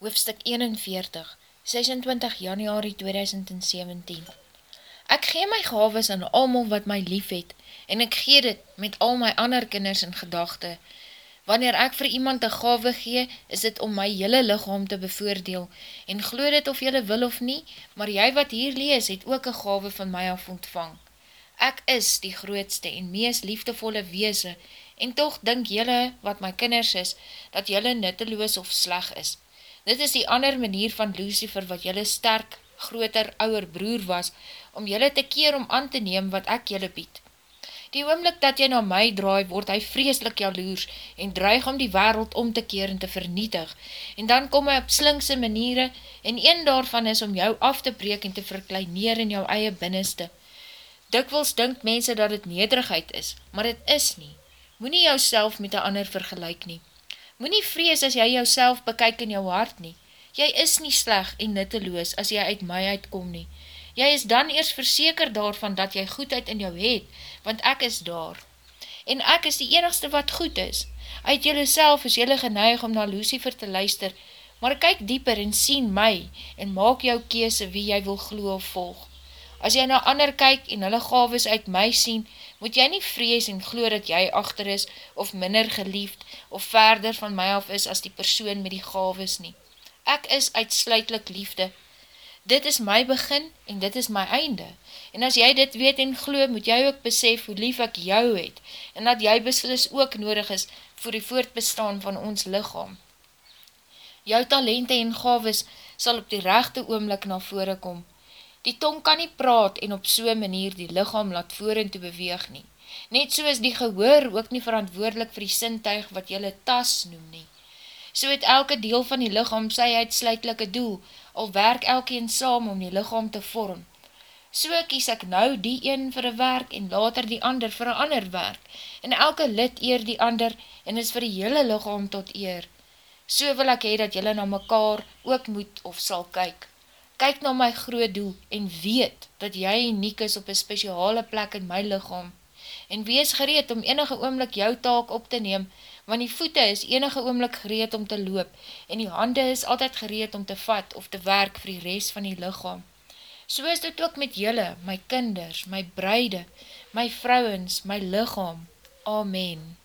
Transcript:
hoofstuk 41, 26 januari 2017 Ek gee my gaves aan almal wat my lief het, en ek gee dit met al my ander kinders in gedachte. Wanneer ek vir iemand een gave gee, is dit om my hele lichaam te bevoordeel, en glo dit of jylle wil of nie, maar jy wat hier lees, het ook een gave van my af ontvang. Ek is die grootste en mees liefdevolle weese, en toch dink jylle wat my kinders is, dat jylle nutteloos of sleg is. Dit is die ander manier van Lucifer wat jylle sterk, groter, ouwer broer was, om jylle te keer om aan te neem wat ek jylle bied. Die oomlik dat jy na my draai, word hy vreeslik jaloers en dreig om die wereld om te keer en te vernietig. En dan kom hy op slinkse maniere en een daarvan is om jou af te breek en te verkleineer in jou eie binneste. Dikwils dink mense dat het nederigheid is, maar het is nie. Moe nie jou met die ander vergelijk nie. Moe nie vrees as jy jou bekyk in jou hart nie. Jy is nie sleg en nutteloos as jy uit my uitkom nie. Jy is dan eers verseker daarvan dat jy goedheid in jou het, want ek is daar. En ek is die enigste wat goed is. Uit jylle self is jylle geneig om na Lucifer te luister, maar kyk dieper en sien my en maak jou kese wie jy wil glo of volg. As jy na ander kyk en hulle gaves uit my sien, moet jy nie vrees en glo dat jy achter is, of minder geliefd, of verder van my af is as die persoon met die gaves nie. Ek is uitsluitlik liefde. Dit is my begin en dit is my einde. En as jy dit weet en glo, moet jy ook besef hoe lief ek jou het, en dat jy beslis ook nodig is vir die voortbestaan van ons lichaam. Jou talente en gaves sal op die rechte oomlik na vore kom, Die tong kan nie praat en op so'n manier die lichaam laat voor en te beweeg nie. Net so is die gehoor ook nie verantwoordelik vir die sintuig wat jylle tas noem nie. So het elke deel van die lichaam sy uitsluitlike doel, al werk elkeen saam om die lichaam te vorm. So kies ek nou die een vir een werk en later die ander vir een ander werk, en elke lid eer die ander en is vir die hele lichaam tot eer. So wil ek hee dat jylle na mekaar ook moet of sal kyk kyk na my groot doel en weet dat jy uniek is op een speciale plek in my lichaam. En wees gereed om enige oomlik jou taak op te neem, want die voete is enige oomlik gereed om te loop en die hande is altyd gereed om te vat of te werk vir die rest van die lichaam. So is dit ook met julle, my kinders, my bruide, my vrouwens, my lichaam. Amen.